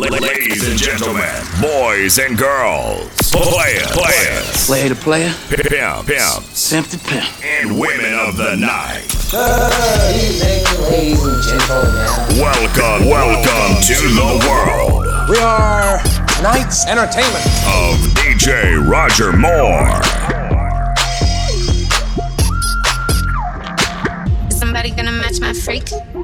Ladies and gentlemen, boys and girls, players, players, player to player, pimp, pimp, simp to pimp, and women of the night. Ladies and gentlemen, welcome, welcome to the world. We are Knights Entertainment of DJ Roger More. Is somebody gonna match my freak?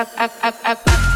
up, up, up, up, up.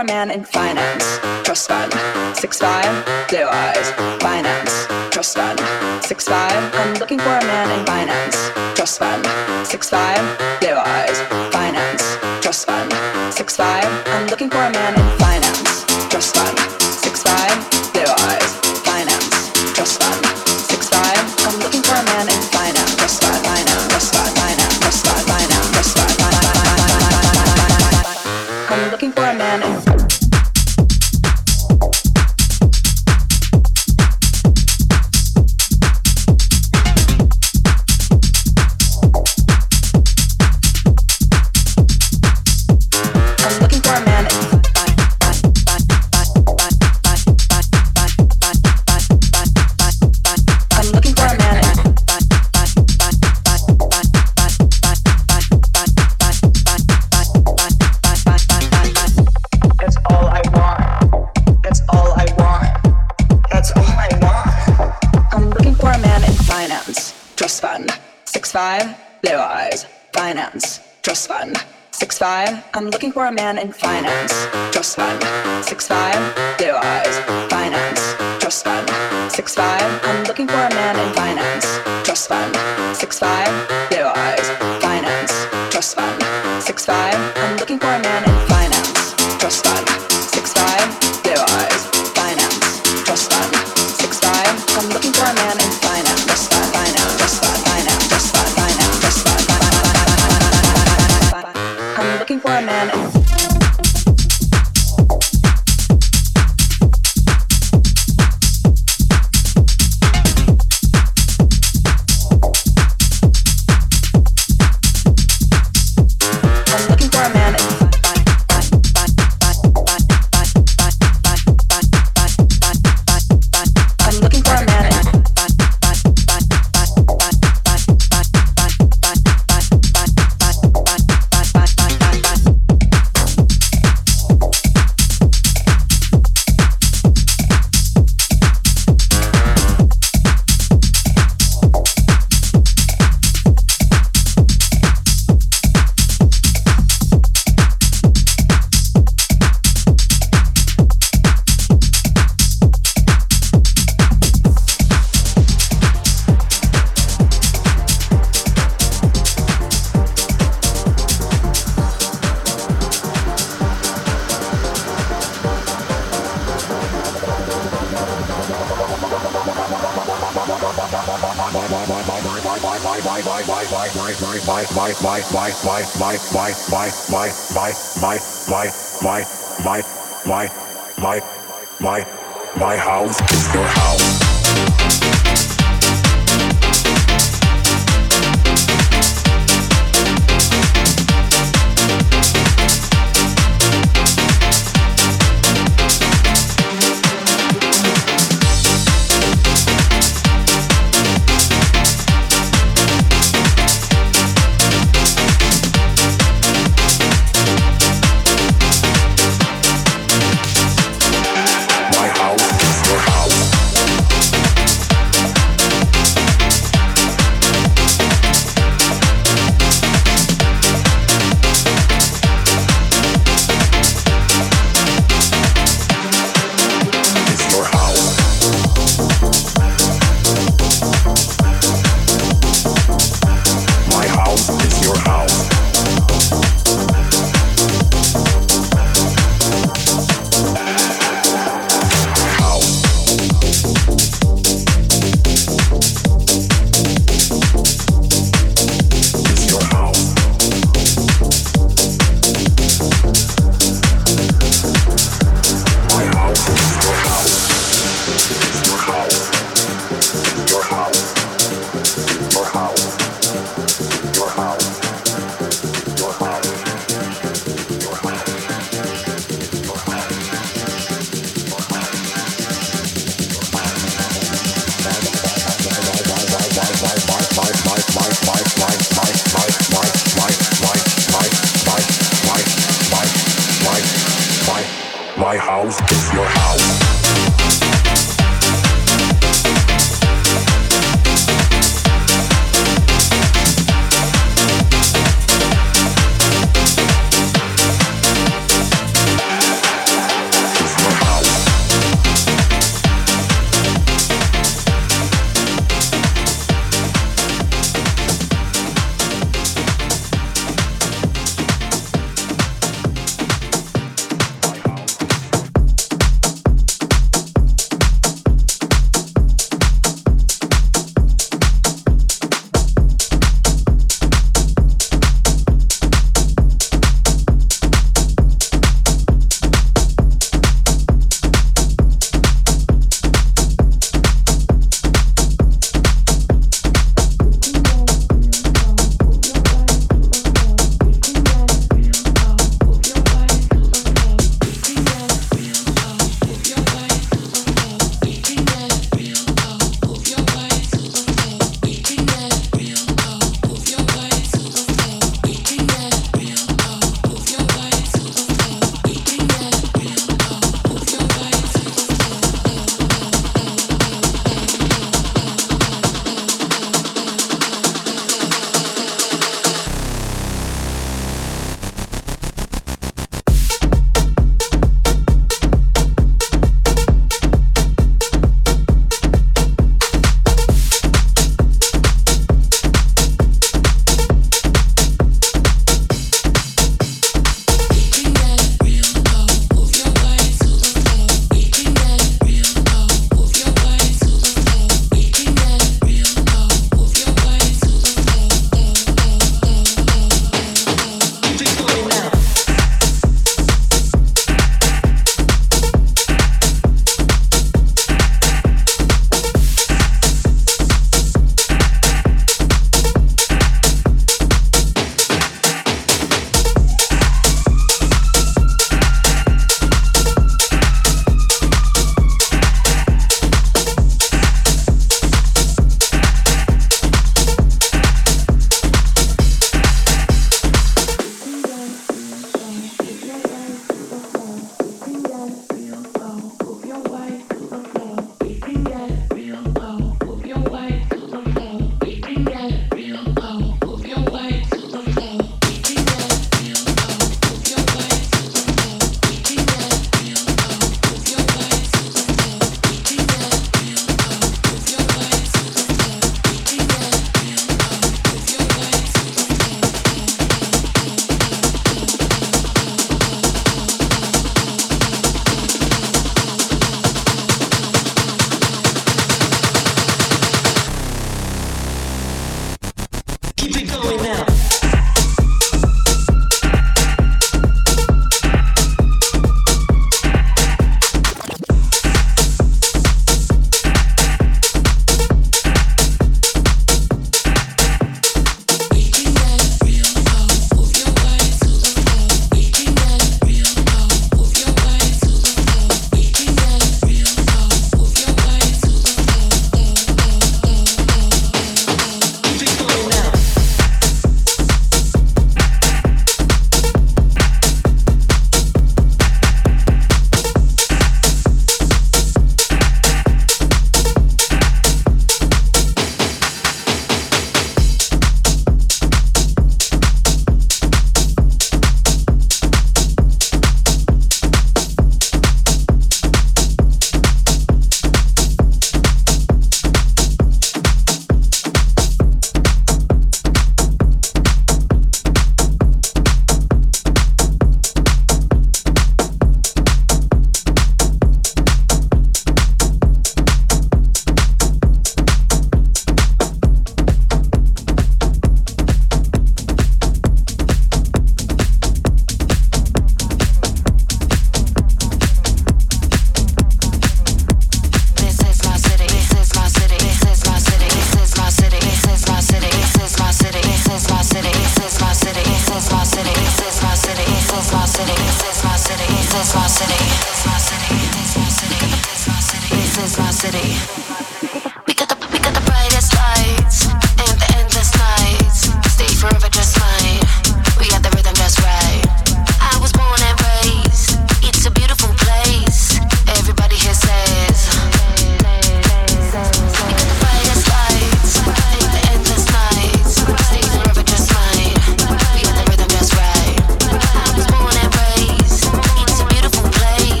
a man in finance. Trust fund, six five, blue eyes. Finance, trust fund, six five. I'm looking for a man in finance. Trust fund, six five.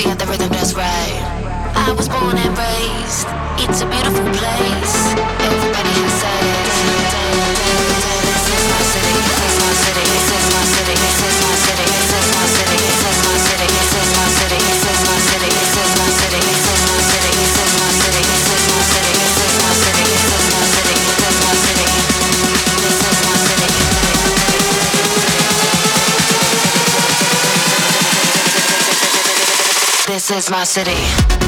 we got the rhythm just right. I was born and raised. It's a beautiful place. This is my city.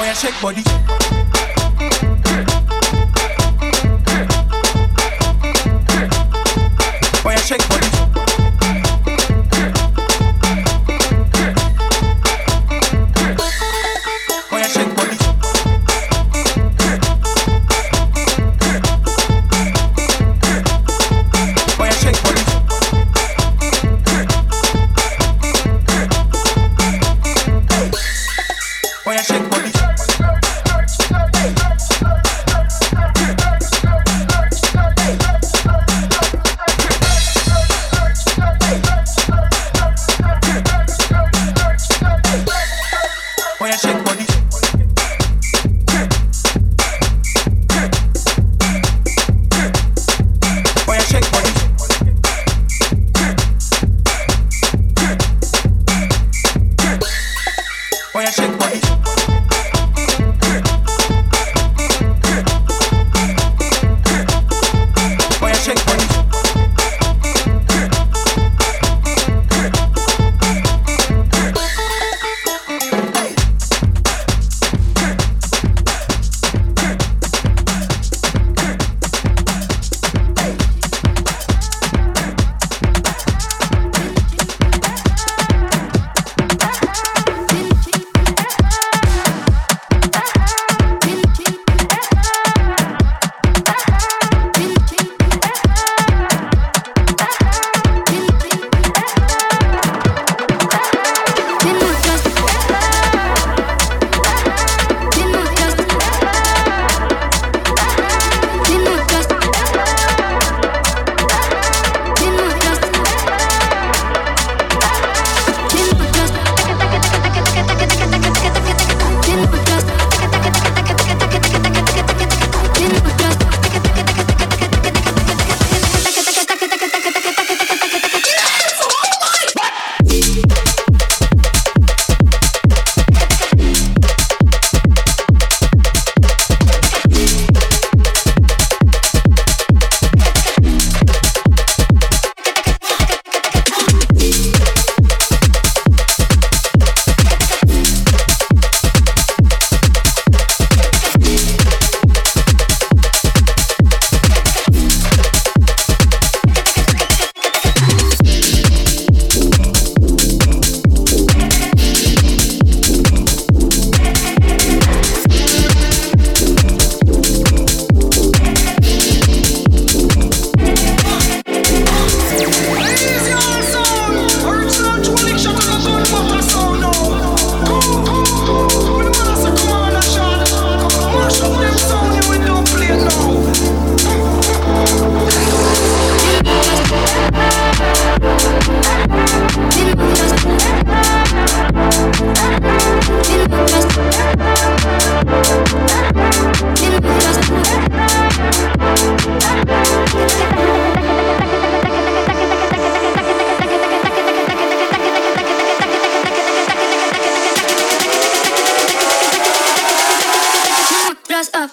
Oh yeah, shake body. Oh yeah, shake body.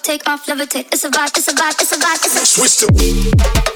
take off, levitate. It's a vibe, it's a vibe, it's a vibe, it's a switch to.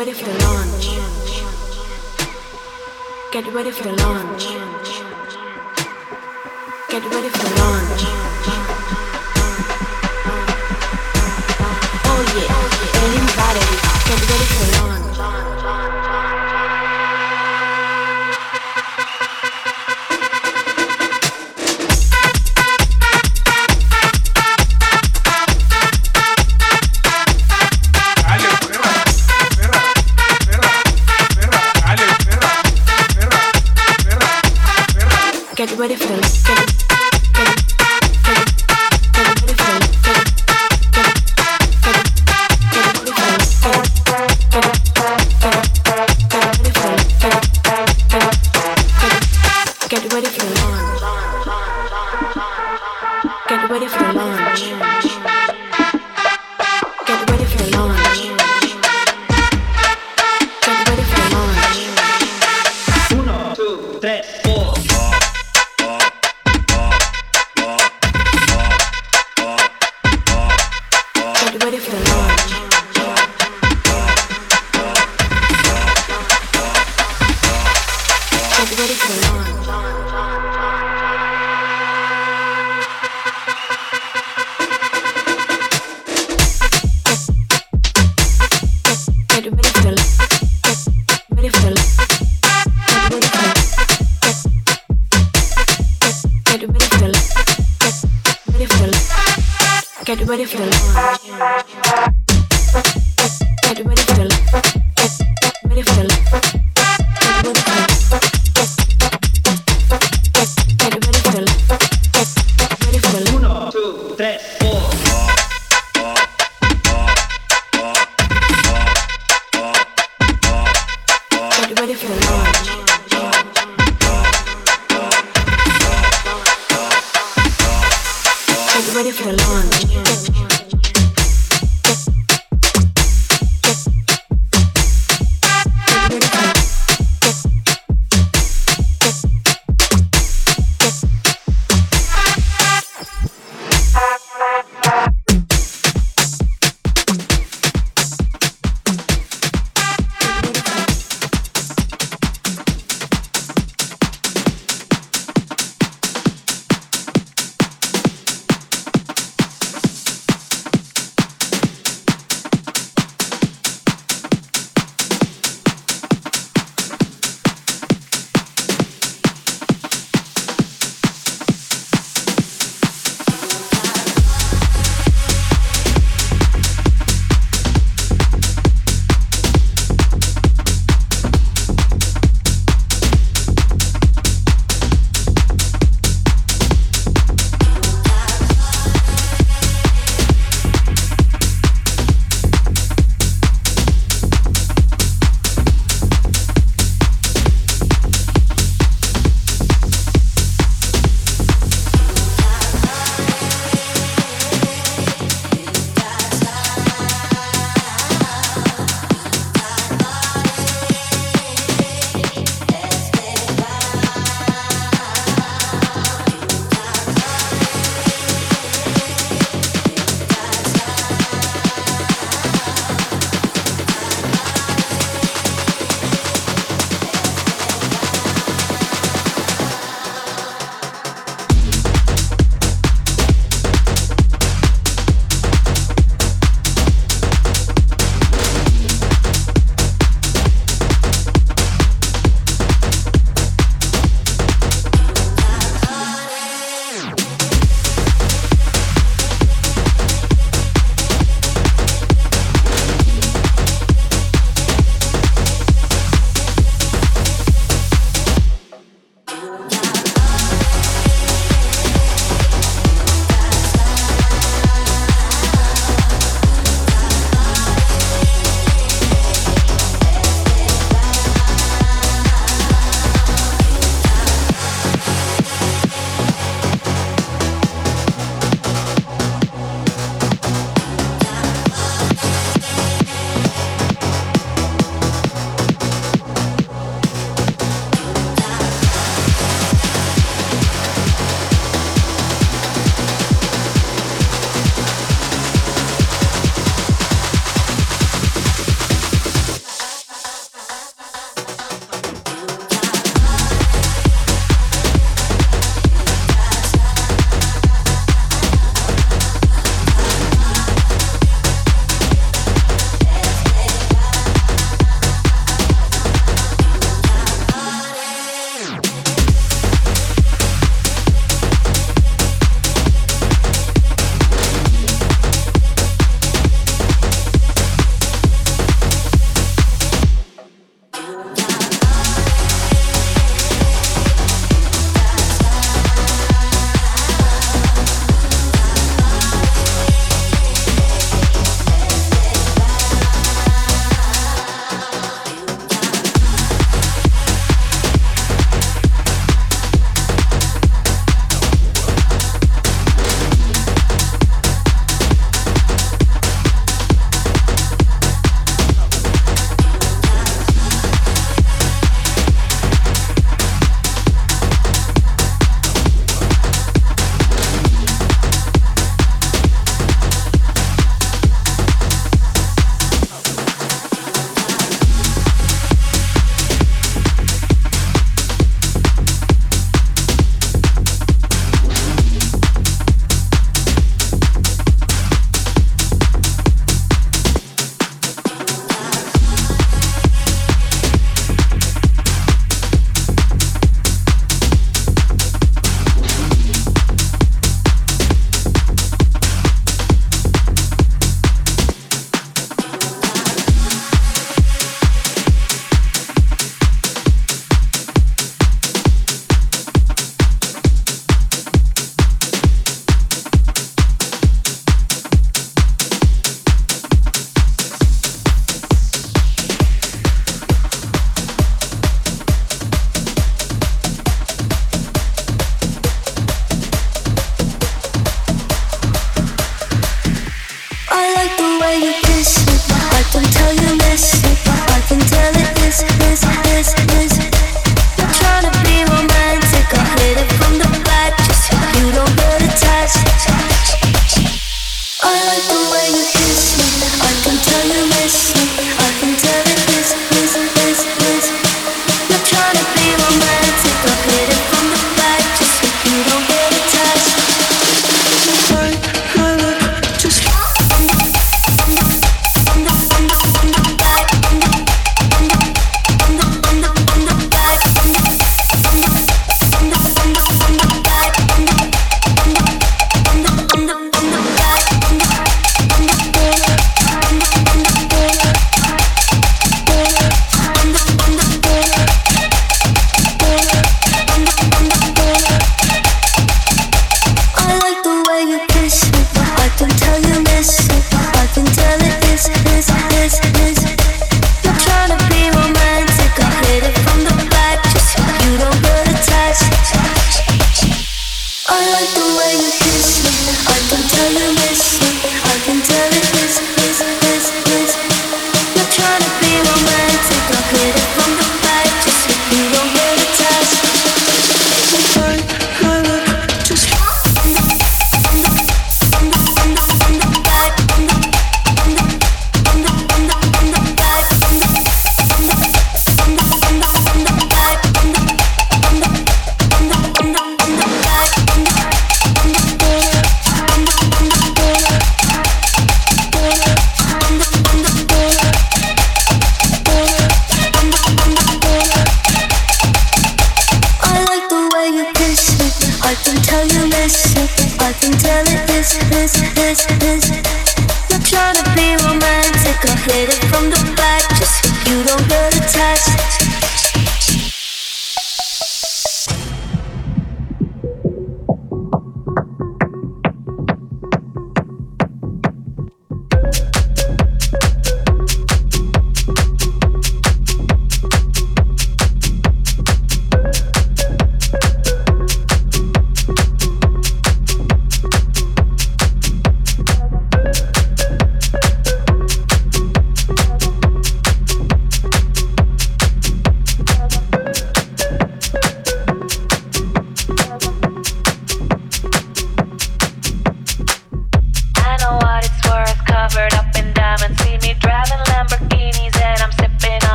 ready for the launch. Get ready for the launch. Get ready for the launch. Oh yeah, anybody, get ready for launch. ready for the launch.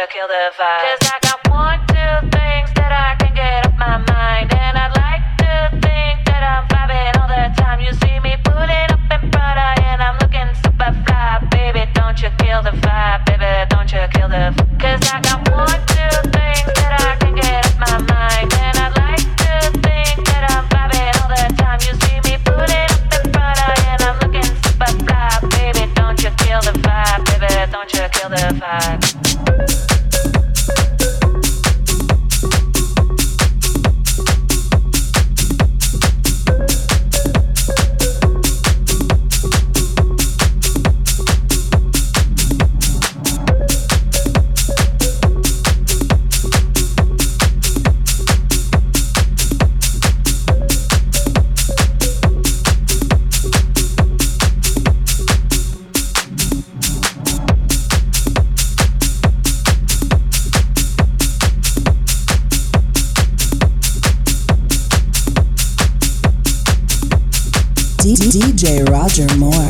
Don't kill the vibe? Cause I got Roger More.